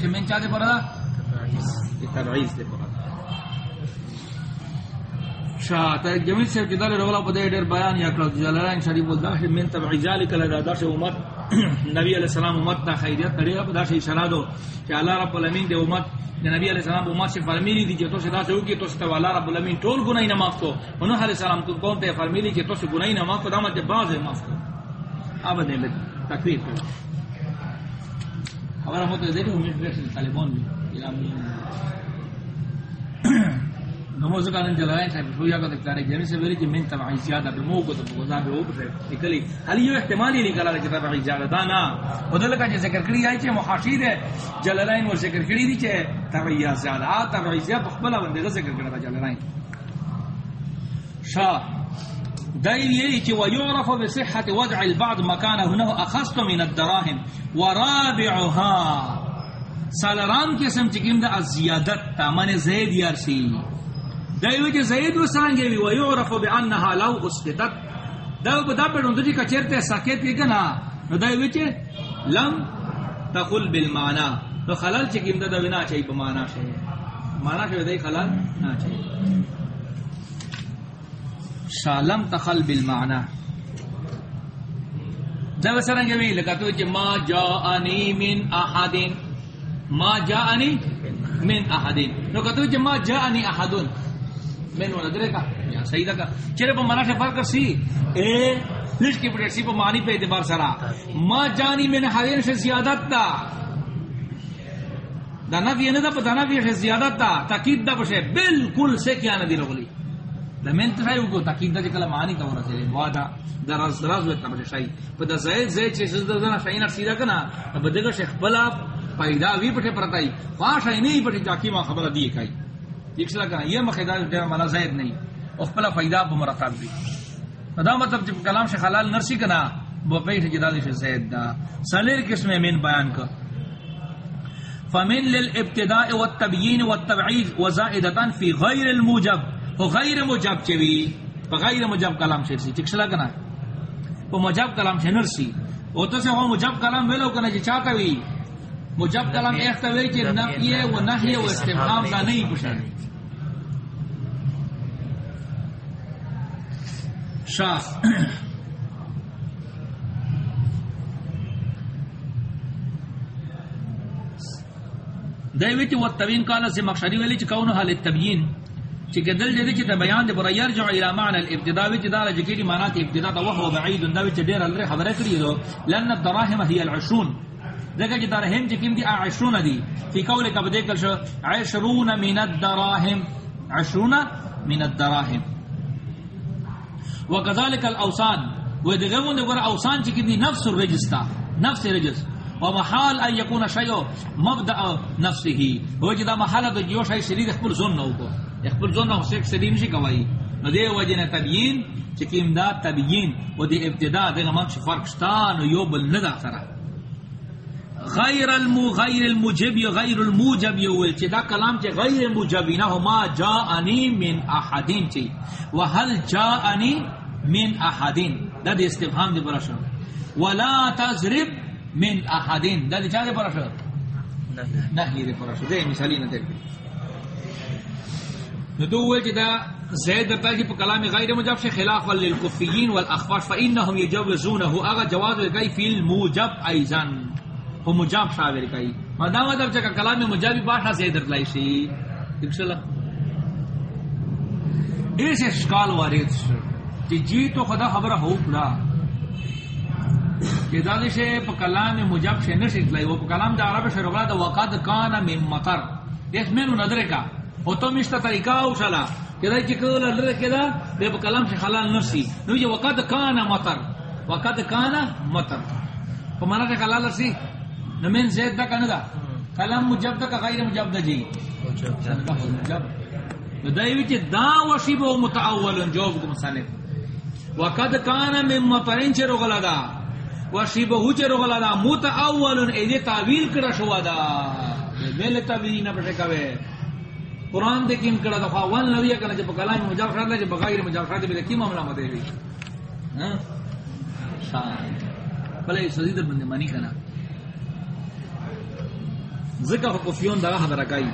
من چاہتے پر دے پر شاہ تا جمیل سے جدا لے رولا پدے ڈر بیان یا کر جلالین شریف بولتا ہے من تبع ذالک لگا داش امت، نبی علیہ السلام امت تا خیریت کرے اب داش اشارہ دو کہ اللہ رب العالمین دے امت نبی علیہ السلام امت سے فرمیلی دی، کہ تو سے دا سے ہوگی تو سے اللہ رب العالمین ٹول گناہ نہ معاف کو انہوں علیہ السلام کو قوم تے فرمیلی کہ تو سے گناہ نہ معاف کو دامت باز معاف کو۔ اب دے تکبیر کرو۔ ہمارا ہوتا ہے دیکھو ہمیں طالبان بھی نماز کا نن جلائے صاحب شو یا کا دکتارے جن سے ویلی کہ من تبع زیادہ بے مو کو تو گزا بے او نکلی حال یہ احتمال ہی نکلا کہ تبع زیادہ دانا بدل کا جیسے ذکر کری آئی چھ محاشید ہے۔ جلالین وہ ذکر کری دی چھ تبع زیادہ۔ آ تبع زیادہ بخبلا بندے ذکر کرتا جلالین۔ شاہ، دلیل یہ کہ ويعرف بصحة وضع البعض مكانه هنا اخذت من الدراهم ورابعها۔ سالرام قسم چکم دا زیادت، تا من زید یارسی دایو چې زید وسانګي وی ويعرف بانها لو اسقطت دا په دا په روند چې ساکت کې کنا نو دایو چې لم تقل بالمعنى تو خلل چې کیم دا وینا چي په معنا شي معنا کې دای خلل نه چي شالم تخل بالمعنى دا وسرنګ وی لکه تو چې ما جاءني من احد ما جاءني من احد نو کتو چې ما جاءني احدن میں نے ندرے کا یا صحیح لگا چرے پہ منا سے فرق سی اے لش کی پڑے سی پہ مانی پہ اعتبار سرا ما جانی میں نے حالین سے زیادت تا دانا بھی نے دا پہ دانا بھی سے زیادت تا تاکید دا پشے بالکل سے کیا ندی رغلی دا میں انتخائی کو تاکید دا جکل مانی کا ورہ سے وادا دراز دراز ہوتا پشے شائی پہ دا زید زید چیز دا دانا شائی نر سیدہ کنا دا بدگا شیخ بلا پیدا وی پٹھے پرتائی فاش ہے نہیں پٹھے جاکی ما خبر دی کئی ایک سلا کہا یہ مخیدہ جو مانا زائد نہیں۔ اخبلا فائدہ بمرتب بھی۔ دا مطلب جب کلام سے خلال نرسی کنا، وہ پیش جدال سے زید دا۔ سلیر قسم من بیان کا فمن للابتداء والتبیین والتبعید وزائدتان فی غیر الموجب۔ وہ غیر موجب چوی غیر موجب کلام سے سی۔ چکسلا کنا۔ وہ موجب کلام سے نرسی۔ وہ تو سے وہ موجب کلام ویلو کنا جی چاہتا وی موجب کلام ایک توی چی نفیه و نحیه و استفهام دا نہیں پوشن شاہ۔ دیویتی و التبین کالا سے مقصدی ولی چی کونها للتبیین چی کہ دل جدی چی تبیان دی برا یرجع الى معنی الابتداوی چی دارا جکیلی معنات ابتدا دا وحو بعید داوی چی دیر الری خبر کری دو۔ لن الدراهم هی العشرون۔ دیکھا کہ دراہم چکم دی عشرون دی فی قول کا بدیکل شو، عشرون من الدراہم عشرون من الدراہم وکذالک الاوسان و دغمون دغور اوسان چکم دی نفس الرجستا. نفس رجس. ومحال ان يكون شيء مبدا نفسه. هو جدا محاله دو جو شيء شدید خپل زون نو کو خپل زون نو شیخ سلیم شي کوي نو دی وجنه تبیین چکم دا تبیین. و دی ابتدا دغه من فرق شتا نو یو بل ندا سره غیر المو غیر الموجب یا غیر الموجب یا ول چی دا کلام چی غیر موجب نہ ما جاءنی من احدین چی. وهل جاءنی من احدین. دا دی استفهام دی براشو ولا تضرب من احدین. دا دی چا دی براشو نحی دی براشو دی مثالی نہ دیکھ ندو ول چی دا زید درتا جی پا کلام غیر موجب سے خلاف للکفیین والاخفاش فإنهم يجوزونه اغا جواز گئی فی الموجب ایزن وہ مجاب شاور کئی. مدام ادب مطلب چکا کلام میں مجابی باشا سے ادھر لائی سی اکسلا ایسے شکال وارد کہ جی تو خدا خبر ہو پڑا کہ دادی سے پا کلام مجاب سے نشک لائی وہ پا کلام دا عرب سے ربلا دا وقد کانا من مطر. اس میں نو ندرے کا. وہ تو مشتا طریقہ ہو شلا. کہ دا چکل اللہ کے دا بے پا کلام سے خلال نرسی. نو یہ وقد کانا مطر. وقد کانا مطر. پا مانا سے خلال نرسی؟ نمین زید دا کندا کلام مجب دا غیر مجب دا جی مجب. دایوی چی دا وشیب و متعول جواب کو مصالح وقد کان من مطرین چه رغلا دا و شیبهو چه رغلا دا متاولن ایدی تعویل کرا شوا دا ویل تعویل نہ پٹے کوے قرآن دے کیم کرا دا خواہوان نویہ کنا جب کلام مجاب خرد لے جب بغیر مجاب خرد لے کی معاملہ مدے ہوئی. شان. بلے سزید بندے منی کنا. ذکر کفیون دا حضر کئی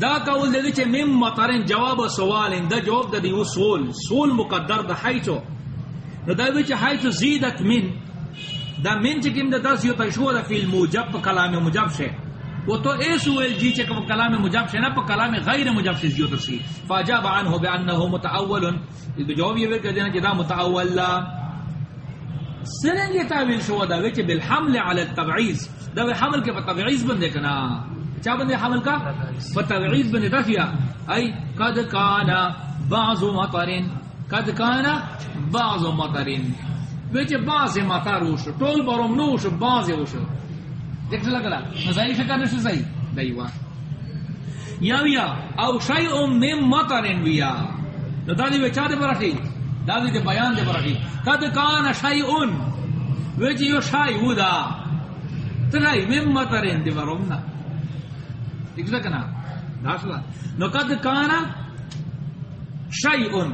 دا قول دے چھے مم مطرین جواب سوال دا جواب دا دیو سول سول مقدر دا حیچو دا دا وچ حیچو زیدت من۔ دا من چکم دا دس یو تشو دا فی الموجب کلام مجب شے۔ وہ تو ایسو ایل جی چکم کلام مجب شے نا پا کلام غیر مجب شے زیو ترسی فاجاب عنہ بی انہو متعول جواب یہ کہ دینا جدا متعول لا۔ سرنگی تعویل شو دا وچ بالحمل علی التبعیز دا حمل کے تبعیض بندے کنا. کیا بندے حمل کا؟ تبعیض بندے دا کیا؟ ای، قد کانا بعض مطرین. قد کانا بعض مطرین. وچ بعض مطر وش طول برم نوش بعض وش دیکھ لگلا. نزائی شکا نش صحیح؟ دیوا. یا ویا، او شیء من مطرین ویا. نو دا دی وچا دے برٹی دا دی بیان دے برٹی قد کانا شیء وچ یو شیء ودا ترائی مم مطرین دی ورمنا دیکھ لکنا داشلا نو قد کانا شیئن۔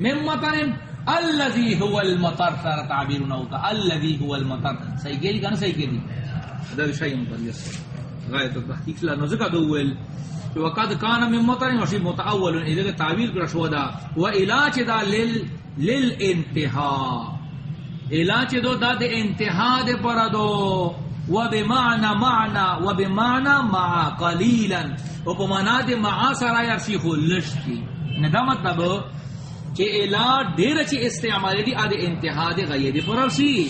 مم مطرین اللذی هو المطر۔ سارا تعبیر نوتا اللذی هو المطر۔ صحیح گیلی کانا صحیح گیلی دا شیئن پر، یس۔ غایت التحقیق لا نزکا دوول وقد کانا مم مطرین وشی متعول ایدھا تعبیر کرشو دا و علاج دا لل للانتہا علاج دو دا دے انتہا دے پر دو و بمعنى معنى و بمعنى مع قليلا. و بمعنى دے مع سرا یرسی خلشتی ندا مطلب کہ علاج دیر چی استعمال دی آدے انتہا دے غیر دے پر سی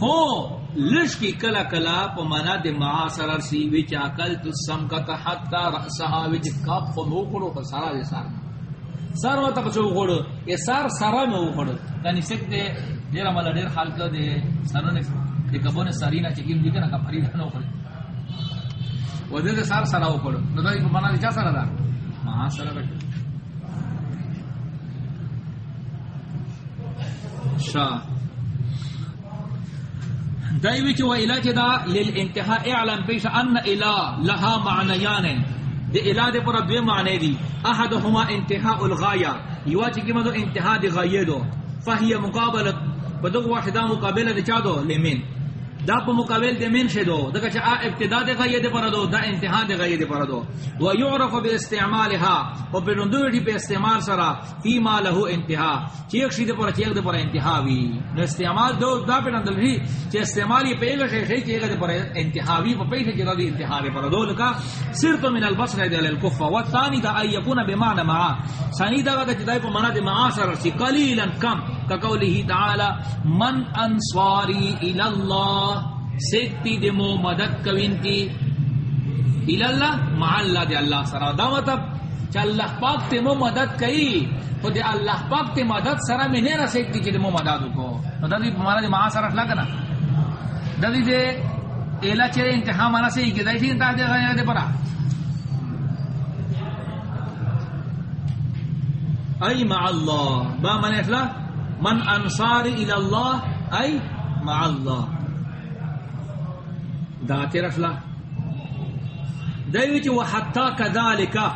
ہو لش کی کلا کلا پمانا دے مع سرا سی وچ اکل تو سم کا حتا راسها وچ کاپ کو نو کڑو سارا دے سار سر وتا پچو کڑو یہ سار سارا نو کڑو کنی سکتے دیر مالا دیر حال کر دے سرنے دے کبونے سارینا چکیم دی کنا کپری نو کڑو و دے سار سارا او کڑو نو دای مانا دی چا سارا دا؟ ما سارا بیٹھو شاہ دائیوی چو علاج دا للانتهاء اعلم پیش ان الہ لها معنیان دی الہ دے پر دوے معنی دی احدهما انتهاء الغایہ یوا چکی مدو انتهاء دی غایہ دو فہی مقابلت بدو واحدہ مقابلہ دے چا دو لمن دا پا مقابل دے من شدو دا کچھ آ ابتدا دے غایہ دے پر دو، دا انتہاء دے غایہ دے پر دو. و یعرف بے استعمالها و برندوٹی پہ استعمال سرا فی ما لہو انتہاء چیک شید پر چیک دے پر انتہاء وی نو استعمال دو، دا پہ نندل بھی چی استعمال یہ پیگا شیخ شیخ چیک دے پر انتہاء وی پہ پیسے چیک دے انتہاء دے پر دو. لکا سرط من البصر دے للکفہ و تانی دا ای یکون بمعنی معا سانی دا وقت چی دا پہ منا دے معا سر سی قلیلا کم. کقوله تعالی، من انصاری الاللہ سکتی دے مو مدد کوین کی۔ الاللہ مع اللہ دے اللہ سرا دا مطلب چا اللہ پاک تے مو مدد کئی۔ تو دے اللہ پاک تے مدد سرا میں نیرہ سکتی چی دے مو مدد کو۔ تو دا دی مانا دے مع سر اخلا کنا دا دی دے ایلا چرے انتہا مانا سے ہی کہ دا دی انتہا دے غیر دے پرا۔ ای مع اللہ، با من اخلا من انصار الاللہ ای مع اللہ۔ دا تیر اخلا دیوی چی و حتی کذالکا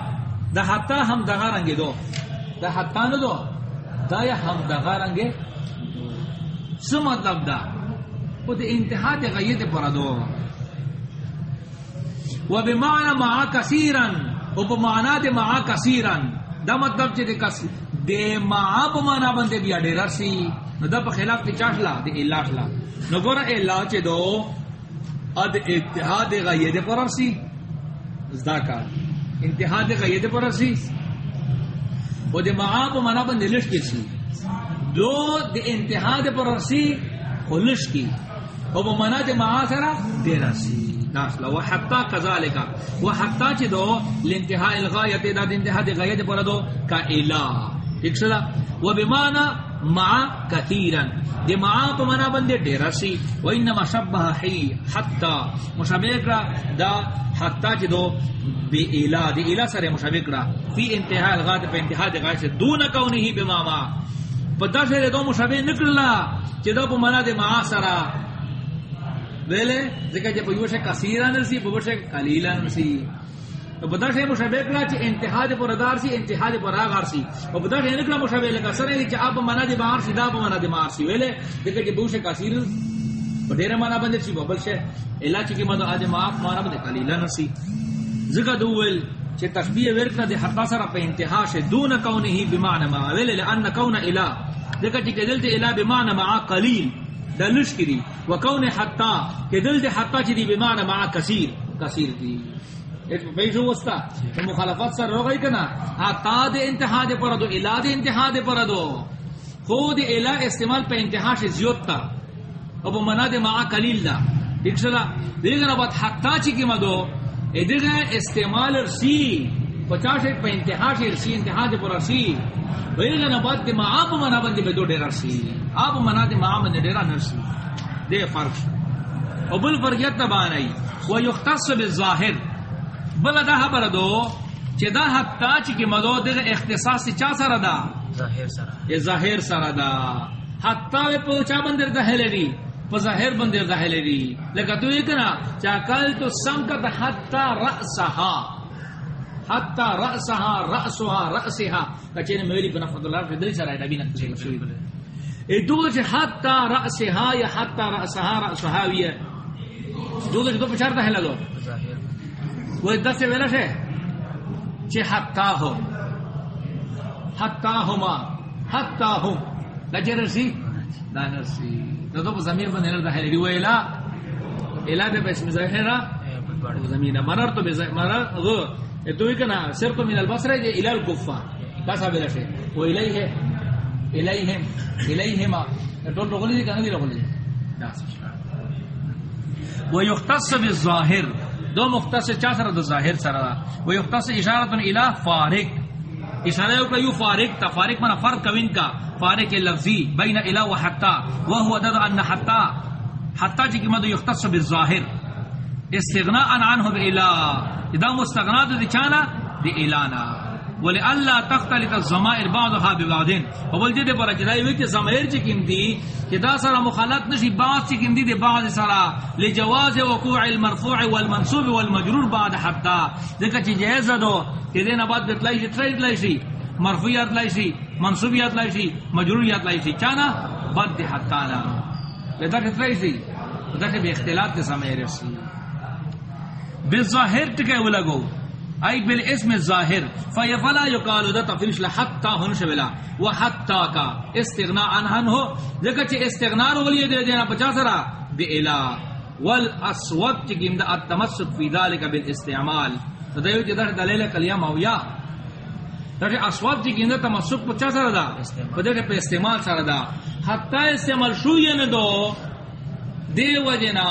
دا حتی ہم دغا رنگی دو. دا حتی نو دو. دا یا ہم دغا رنگی سو مطلب دا. و دا انتہا دا غید پر دو. و بمعنی معا کثیرا. و بمعنی دا معا کثیرا. دا مطلب چی دا کثیر دے معا بمعنی بندے بیا دیر سی نو دا پا خلاف تی چاشلا دی اللہ شلا نو گورا اللہ چی دو. اد اتحاد غید پر سی زداکار انتحاد غید پر سی و دی معاب و منا بند لش کی سی. دو دی انتحاد پر سی خلش کی. و منا دی معاصرہ دیرا سی. ناسلا و حتی کذالکا و حتی چی دو لانتحاء الغایت، دا دی انتحاد غید پر دو، کا الہ. ٹھیک سلا و بمانا مع کثیرا. دی مع په معنا باندې ډیر شي و انما شبه حي حتا مشابه کړه دا حتا چې دو بی الا دی الا سره مشابه کړه فی انتها الغات په انتها د غایت دون کونه بما ما. پدا سے دو مشابه نکړلا چې دا په معنا د ما سره ویلې ځکه چې په یو شی کثیرا نرسي په وشه قلیلا نرسي تو پدا سے مشابه کړه چې انتها د پردار سي انتها د پراغار سي او پدا سے یعنی نکړه مشابه لکه سره چې اپ معنا د بهار سي دا په معنا د مار سي ویلې؟ ځکه چې په وشه کثیر په ډیره معنا باندې شي بل شي الا چې کی مده اج معاف معنا باندې قلیلا نرسي. ځکه دوول چې تشبیه ورکړه د حتا سره په انتها شه، دون کونه بمعنى ما. ویل لان کون اله. ځکه چې کدل ته اله بمعنى مع قلیل. د لش کړي. وکون حتا کدل ته حتا چې دی بمعنى مع کثیر. کثیر دی بیشو وستا تو مخالفت سر رو گئی کنا حتا د انتها د پر دو اله د انتها د پر دو خود اله استعمال په انتها شه زیوت تا او په معنا د مع قلیل دا دښلا دیګه بعد حتا چې کی مدو ادھر استعمال رسی پچاس ایک پہ انتہا سے رسی انتہا دے پر رسی ویلے گا دے ما آپ منا بندے بے دو ڈیرا رسی آپ منا دے ما بندے ڈیرا نرسی دے فرق او بل فرقیت تبان ای و یختص بالظاہر بل دا خبر دو چی دا حتی چی کی مدو دے اختصاص چا سر دا؟ ظاہر سرا یہ ظاہر سر دا. وی پوچا بندر دا حلی ظاہر بندے ظاہر دی لگا تو یہ کنا چاکل تو سمکت حتی رأسها. حتی رأسها رأسها رأسها. کچھے میری بنا فضل اللہ فدل سر ہے نبی نکچے شوی بلے ای دو چھ حتی رأسها یا وی ہے لگو. ظاہر وہ دس سے ویلش ہے۔ چھ حتی ہو حتی ہما حتی ہم لجے رسی دانرسی تو تو زمین بن نر دہلی وہ الا الا دے بس مظاہرہ زمین مرر تو بز مرر۔ غ تو کنا۔ صرف من البصره دے الى الكفا بس ابل شے۔ وہ الیہ الیہم الیہما تو لوگلی کنا دی لوگلی و یختص بالظاهر۔ دو مختص چا سره دو ظاهر سره و یختص اشاره الى فارق. اشارہ کو یو فارق تا فارق منا فرق کوین کا فارق لفظی. بین الى و حتا. وهو دد ان حتا. حتا جی کی مد یختص بالظاهر. استغناء عنه بالى اذا مستغنا دي چانا دي اعلانا ولئلا تختلط الضمائر بعضها ببعض اول جدے پر جدائی وی کہ ضمائر چ کیم دی کہ دا سرا مخالفت نشی بعض چ کیم دی دے بعض سرا لجواز وقوع المرفوع والمنصوب والمجرور بعد حتا ذکر چ جائز دو کہ دین بعد بتلائی ٹریڈ لائشی مرفوعات لائشی منصوبیات لائشی مجروریات لائشی چانا بعد حتا لا. لذا کہ لائشی لذا کہ اختلاف کے ضمائر سی بالظاهر تکے ولگو ای بالاسم الظاهر فیفلا یقال ده تفریش لحتا ہن شولا وحتا کا استغناء عنه ہو ذکر چ استغناء ولی دے دینا 50 سرا بالا والاسود چگیم دا التمسك في ذلك بالاستعمال تدیو جدر دلیل کلیم او یا. در اسود چگیم دا تمسک 50 سرا دا پدے پہ استعمال سرا دا. حتا استعمال شو ین دو دی وجنا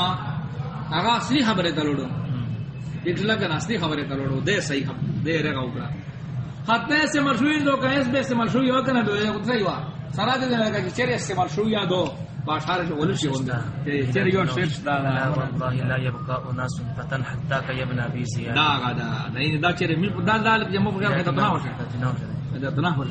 اغا اصلی خبر تلوڑو. لگا ناستی خبر کروڑو دے صحیح خبر دے رے گا اوپر حتی سے مرشوی دو کہ اس بے سے مرشوی ہو کنا دو یہ کچھ صحیح ہوا سارا دے لگا کہ چرے سے مرشوی دو باشار جو ولشی ہوندا۔ چرے یو شیش دا والله لا يبقى اناس فتن حتى كيبنا ابي زياد دا غدا نہیں دا چرے می دا دا جمع ہو دا تنا ہو